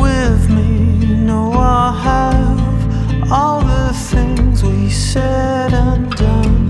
with me. No, I have all the things we said and done.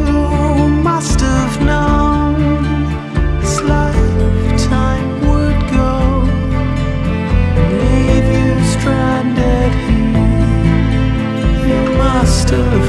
to